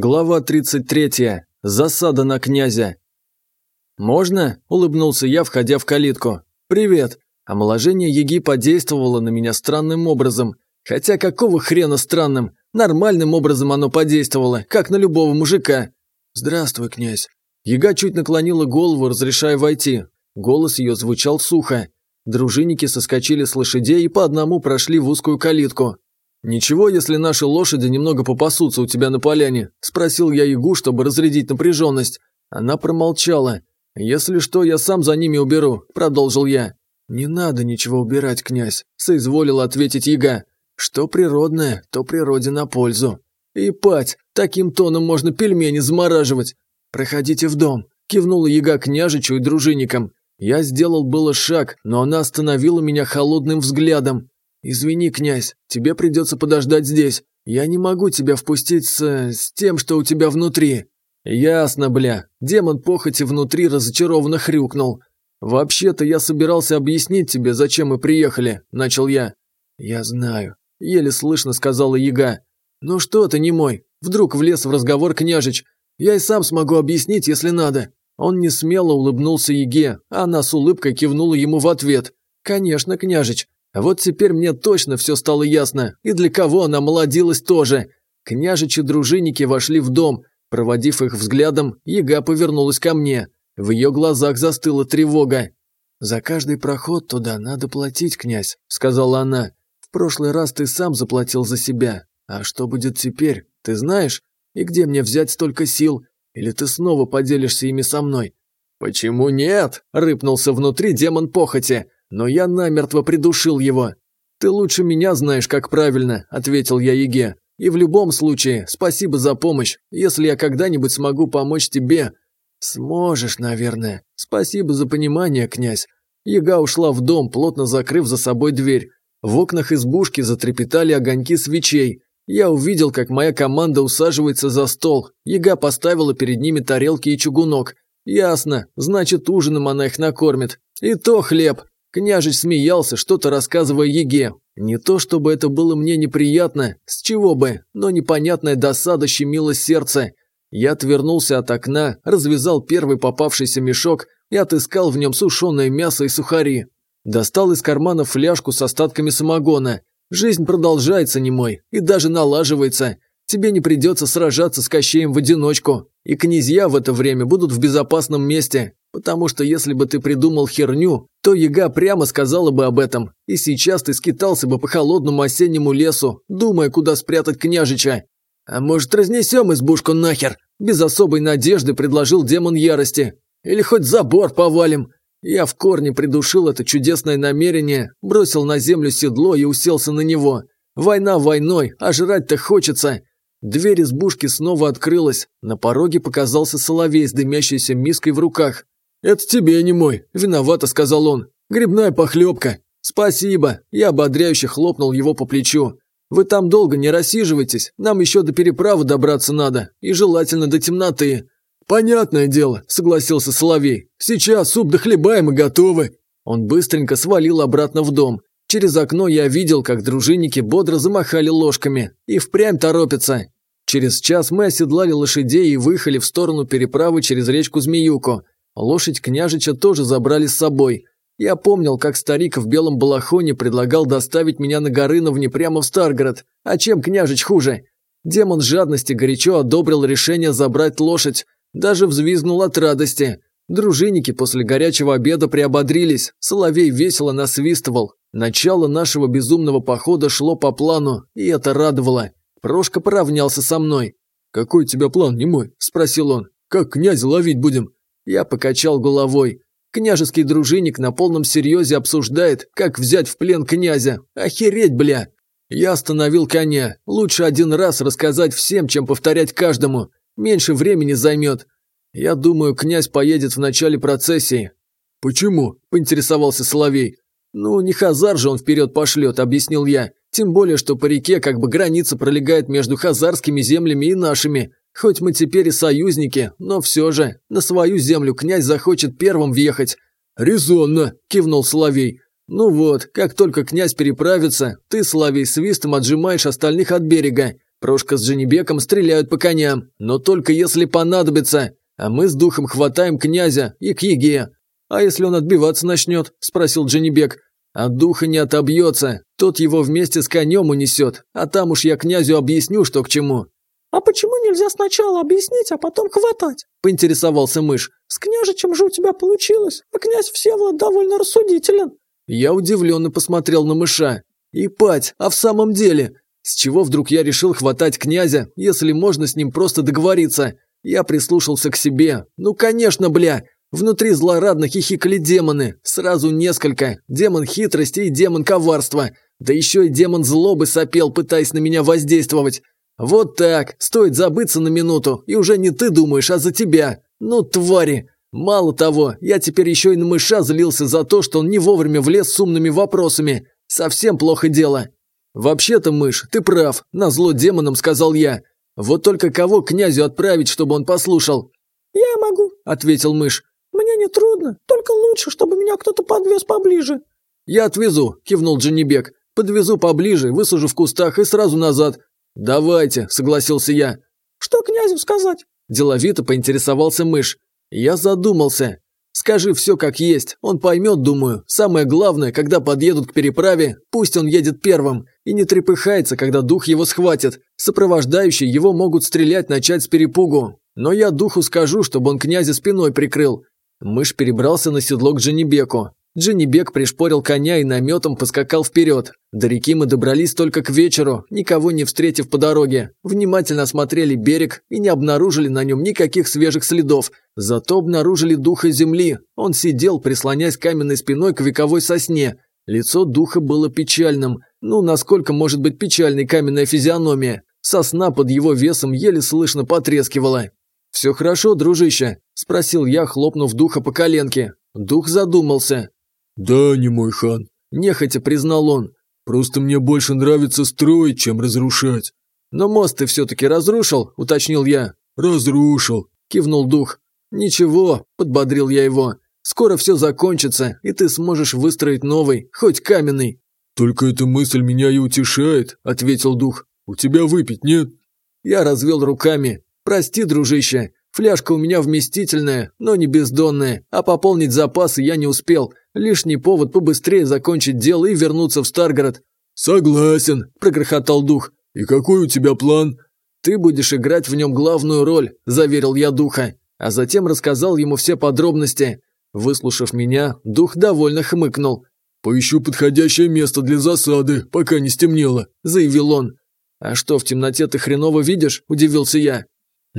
Глава 33. Засада на князя. «Можно?» – улыбнулся я, входя в калитку. «Привет!» Омоложение Еги подействовало на меня странным образом. Хотя какого хрена странным? Нормальным образом оно подействовало, как на любого мужика. «Здравствуй, князь!» Ега чуть наклонила голову, разрешая войти. Голос ее звучал сухо. Дружинники соскочили с лошадей и по одному прошли в узкую калитку. «Ничего, если наши лошади немного попасутся у тебя на поляне?» – спросил я Ягу, чтобы разрядить напряженность. Она промолчала. «Если что, я сам за ними уберу», – продолжил я. «Не надо ничего убирать, князь», – соизволила ответить Яга. «Что природное, то природе на пользу». «И пать, таким тоном можно пельмени замораживать!» «Проходите в дом», – кивнула Яга княжичу и дружинникам. Я сделал было шаг, но она остановила меня холодным взглядом. «Извини, князь, тебе придется подождать здесь. Я не могу тебя впустить с... с тем, что у тебя внутри». «Ясно, бля». Демон похоти внутри разочарованно хрюкнул. «Вообще-то я собирался объяснить тебе, зачем мы приехали», – начал я. «Я знаю», – еле слышно сказала яга. «Ну что ты, не мой? Вдруг влез в разговор княжич. Я и сам смогу объяснить, если надо». Он не смело улыбнулся Еге, а она с улыбкой кивнула ему в ответ. «Конечно, княжич, вот теперь мне точно все стало ясно, и для кого она молодилась тоже. Княжичи-дружинники вошли в дом. Проводив их взглядом, яга повернулась ко мне. В ее глазах застыла тревога. «За каждый проход туда надо платить, князь», — сказала она. «В прошлый раз ты сам заплатил за себя. А что будет теперь, ты знаешь? И где мне взять столько сил? Или ты снова поделишься ими со мной?» «Почему нет?» — рыпнулся внутри демон похоти но я намертво придушил его. «Ты лучше меня знаешь, как правильно», – ответил я Еге. «И в любом случае, спасибо за помощь. Если я когда-нибудь смогу помочь тебе...» «Сможешь, наверное. Спасибо за понимание, князь». Ега ушла в дом, плотно закрыв за собой дверь. В окнах избушки затрепетали огоньки свечей. Я увидел, как моя команда усаживается за стол. Ега поставила перед ними тарелки и чугунок. Ясно, значит, ужином она их накормит. И то хлеб. Княжич смеялся, что-то рассказывая Еге. Не то чтобы это было мне неприятно, с чего бы, но непонятная досада щемила сердце. Я отвернулся от окна, развязал первый попавшийся мешок и отыскал в нем сушеное мясо и сухари. Достал из кармана фляжку с остатками самогона. Жизнь продолжается, немой, и даже налаживается. Тебе не придется сражаться с Кощеем в одиночку, и князья в это время будут в безопасном месте, потому что если бы ты придумал херню, то Яга прямо сказала бы об этом, и сейчас ты скитался бы по холодному осеннему лесу, думая, куда спрятать княжича. А может, разнесем избушку нахер? Без особой надежды предложил демон ярости. Или хоть забор повалим. Я в корне придушил это чудесное намерение, бросил на землю седло и уселся на него. Война войной, а жрать-то хочется. Дверь избушки снова открылась, на пороге показался соловей с дымящейся миской в руках. «Это тебе, не мой, виновато», — сказал он. «Грибная похлебка». «Спасибо», — я ободряюще хлопнул его по плечу. «Вы там долго не рассиживайтесь, нам еще до переправы добраться надо, и желательно до темноты». «Понятное дело», – согласился Соловей. «Сейчас суп дохлебаем и готовы». Он быстренько свалил обратно в дом. Через окно я видел, как дружинники бодро замахали ложками и впрямь торопятся. Через час мы оседлали лошадей и выехали в сторону переправы через речку Змеюку. Лошадь княжича тоже забрали с собой. Я помнил, как старик в белом балахоне предлагал доставить меня на Горыновне прямо в Старгород. А чем княжич хуже? Демон жадности горячо одобрил решение забрать лошадь, даже взвизгнул от радости. Дружинники после горячего обеда приободрились, соловей весело насвистывал, Начало нашего безумного похода шло по плану, и это радовало. Прошка поравнялся со мной. «Какой у тебя план, не мой?» – спросил он. «Как князя ловить будем?» Я покачал головой. Княжеский дружинник на полном серьезе обсуждает, как взять в плен князя. Охереть, бля! Я остановил коня. Лучше один раз рассказать всем, чем повторять каждому. Меньше времени займет. Я думаю, князь поедет в начале процессии. Почему? Поинтересовался Соловей. «Ну, не Хазар же он вперед пошлет», — объяснил я. «Тем более, что по реке как бы граница пролегает между хазарскими землями и нашими. Хоть мы теперь и союзники, но все же на свою землю князь захочет первым въехать». «Резонно», — кивнул Соловей. «Ну вот, как только князь переправится, ты, Соловей, свистом отжимаешь остальных от берега. Прошка с Женебеком стреляют по коням, но только если понадобится. А мы с духом хватаем князя и к еге. «А если он отбиваться начнет?» – спросил Дженнибек. «От духа не отобьется, тот его вместе с конем унесет, а там уж я князю объясню, что к чему». «А почему нельзя сначала объяснить, а потом хватать?» – поинтересовался мышь. «С княжичем же у тебя получилось, а князь Всеволод довольно рассудителен». Я удивленно посмотрел на мыша. «И пать, а в самом деле? С чего вдруг я решил хватать князя, если можно с ним просто договориться?» Я прислушался к себе. «Ну, конечно, бля! Внутри злорадно хихикали демоны, сразу несколько. Демон хитрости и демон коварства. Да еще и демон злобы сопел, пытаясь на меня воздействовать. Вот так, стоит забыться на минуту, и уже не ты думаешь, а за тебя. Ну, твари. Мало того, я теперь еще и на мыша злился за то, что он не вовремя влез с умными вопросами. Совсем плохо дело. «Вообще-то, мышь, ты прав», – назло демонам сказал я. «Вот только кого князю отправить, чтобы он послушал?» «Я могу», – ответил мышь мне не трудно, только лучше, чтобы меня кто-то подвез поближе». «Я отвезу», – кивнул Дженнибек. «Подвезу поближе, высажу в кустах и сразу назад». «Давайте», – согласился я. «Что князю сказать?» – деловито поинтересовался мышь. Я задумался. «Скажи все как есть, он поймет, думаю. Самое главное, когда подъедут к переправе, пусть он едет первым и не трепыхается, когда дух его схватит. Сопровождающие его могут стрелять начать с перепугу. Но я духу скажу, чтобы он князя спиной прикрыл. Мышь перебрался на седло к Дженнибеку. Дженнибек пришпорил коня и наметом поскакал вперед. До реки мы добрались только к вечеру, никого не встретив по дороге. Внимательно осмотрели берег и не обнаружили на нем никаких свежих следов. Зато обнаружили духа земли. Он сидел, прислонясь каменной спиной к вековой сосне. Лицо духа было печальным. Ну, насколько может быть печальной каменная физиономия? Сосна под его весом еле слышно потрескивала. «Все хорошо, дружище?» – спросил я, хлопнув духа по коленке. Дух задумался. «Да, не мой хан», – нехотя признал он. «Просто мне больше нравится строить, чем разрушать». «Но мост ты все-таки разрушил?» – уточнил я. «Разрушил», – кивнул дух. «Ничего», – подбодрил я его. «Скоро все закончится, и ты сможешь выстроить новый, хоть каменный». «Только эта мысль меня и утешает», – ответил дух. «У тебя выпить нет?» Я развел руками. Прости, дружище, фляжка у меня вместительная, но не бездонная, а пополнить запасы я не успел. Лишний повод побыстрее закончить дело и вернуться в Старгород». «Согласен», – прогрохотал дух. «И какой у тебя план?» «Ты будешь играть в нем главную роль», – заверил я духа, а затем рассказал ему все подробности. Выслушав меня, дух довольно хмыкнул. «Поищу подходящее место для засады, пока не стемнело», – заявил он. «А что, в темноте ты хреново видишь?» – удивился я.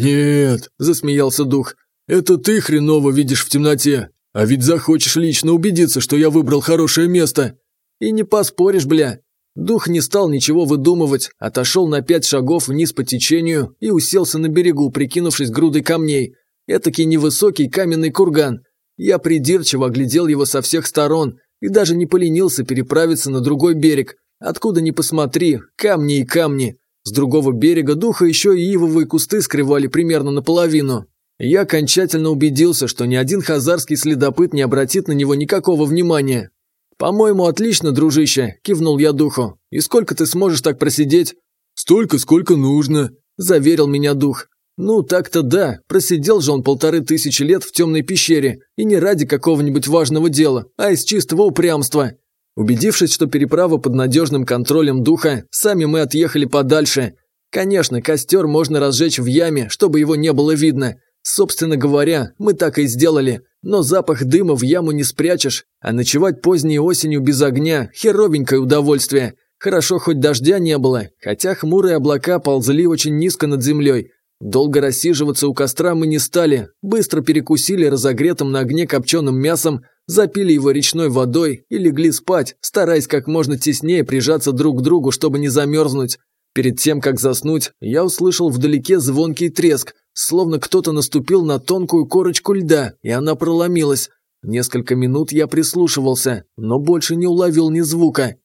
«Нет», – засмеялся дух, – «это ты хреново видишь в темноте, а ведь захочешь лично убедиться, что я выбрал хорошее место». «И не поспоришь, бля». Дух не стал ничего выдумывать, отошел на пять шагов вниз по течению и уселся на берегу, прикинувшись грудой камней. Этакий невысокий каменный курган. Я придирчиво оглядел его со всех сторон и даже не поленился переправиться на другой берег. Откуда ни посмотри, камни и камни. С другого берега духа еще и ивовые кусты скрывали примерно наполовину. Я окончательно убедился, что ни один хазарский следопыт не обратит на него никакого внимания. «По-моему, отлично, дружище», – кивнул я духу. «И сколько ты сможешь так просидеть?» «Столько, сколько нужно», – заверил меня дух. «Ну, так-то да, просидел же он полторы тысячи лет в темной пещере, и не ради какого-нибудь важного дела, а из чистого упрямства. Убедившись, что переправа под надежным контролем духа, сами мы отъехали подальше. Конечно, костер можно разжечь в яме, чтобы его не было видно. Собственно говоря, мы так и сделали. Но запах дыма в яму не спрячешь, а ночевать поздней осенью без огня – херовенькое удовольствие. Хорошо, хоть дождя не было, хотя хмурые облака ползли очень низко над землей. Долго рассиживаться у костра мы не стали, быстро перекусили разогретым на огне копченым мясом, запили его речной водой и легли спать, стараясь как можно теснее прижаться друг к другу, чтобы не замерзнуть. Перед тем, как заснуть, я услышал вдалеке звонкий треск, словно кто-то наступил на тонкую корочку льда, и она проломилась. Несколько минут я прислушивался, но больше не уловил ни звука.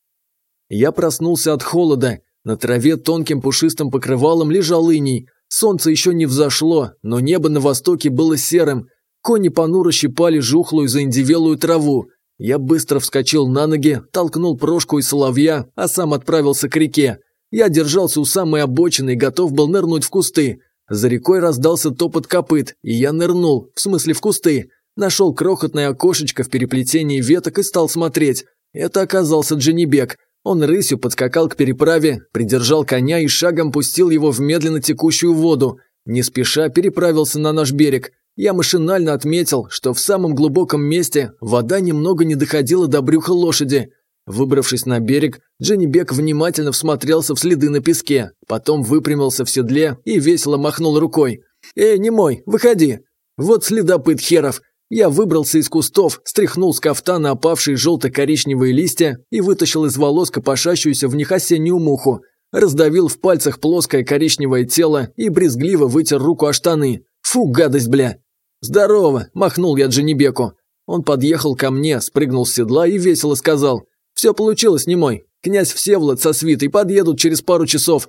Я проснулся от холода. На траве тонким пушистым покрывалом лежал иней. Солнце еще не взошло, но небо на востоке было серым, Кони понуро щипали жухлую заиндивелую траву. Я быстро вскочил на ноги, толкнул Прошку и Соловья, а сам отправился к реке. Я держался у самой обочины и готов был нырнуть в кусты. За рекой раздался топот копыт, и я нырнул, в смысле в кусты. Нашел крохотное окошечко в переплетении веток и стал смотреть. Это оказался Дженнибек. Он рысью подскакал к переправе, придержал коня и шагом пустил его в медленно текущую воду. Не спеша переправился на наш берег. Я машинально отметил, что в самом глубоком месте вода немного не доходила до брюха лошади. Выбравшись на берег, Дженнибек внимательно всмотрелся в следы на песке, потом выпрямился в седле и весело махнул рукой. «Эй, не мой, выходи!» «Вот следопыт херов!» Я выбрался из кустов, стряхнул с кафтана опавшие желто-коричневые листья и вытащил из волос копошащуюся в них осеннюю муху. Раздавил в пальцах плоское коричневое тело и брезгливо вытер руку о штаны. «Фу, гадость, бля!» «Здорово!» – махнул я Джанибеку. Он подъехал ко мне, спрыгнул с седла и весело сказал. «Все получилось, немой. Князь Всеволод со свитой подъедут через пару часов.